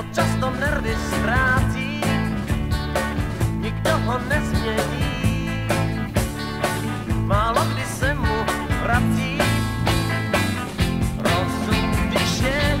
Moc často nervy ztrácí, nikdo ho nezmění. Málo kdy se mu vrací, rozum, když je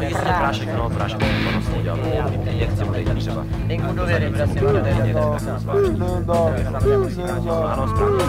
Jistě prášek, no, prášek to udělal. Jak chci bude jít třeba. Dej mu do věry, prosím, do věry. Ano, správně.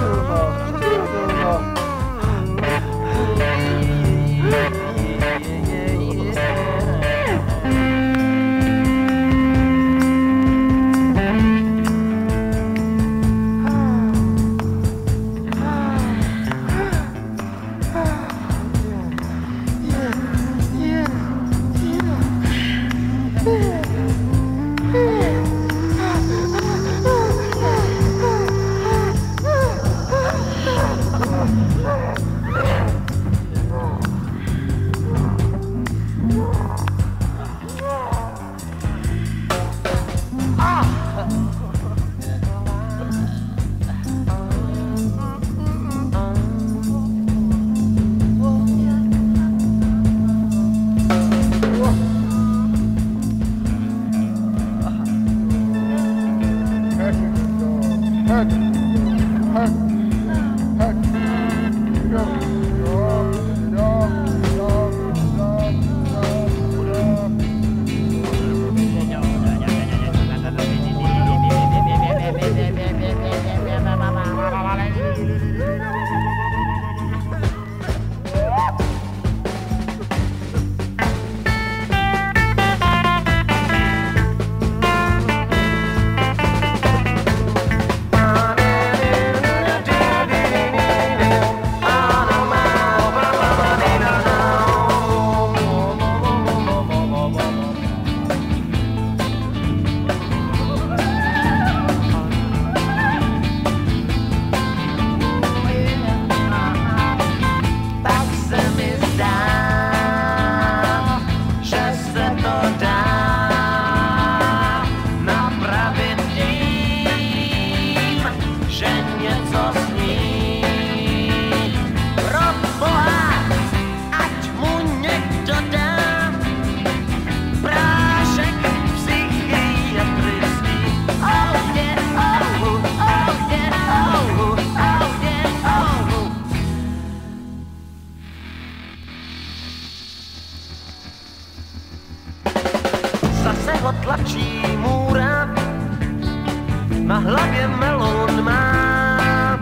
na hlavě melon má.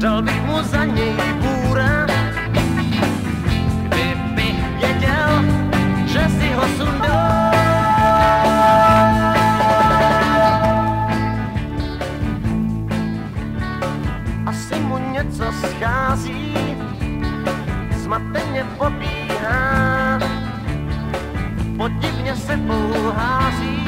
Dal bych mu za něj bůra, kdybych věděl, že si ho sundal. Asi mu něco schází, zmateně pobíhá, podivně se pouhází.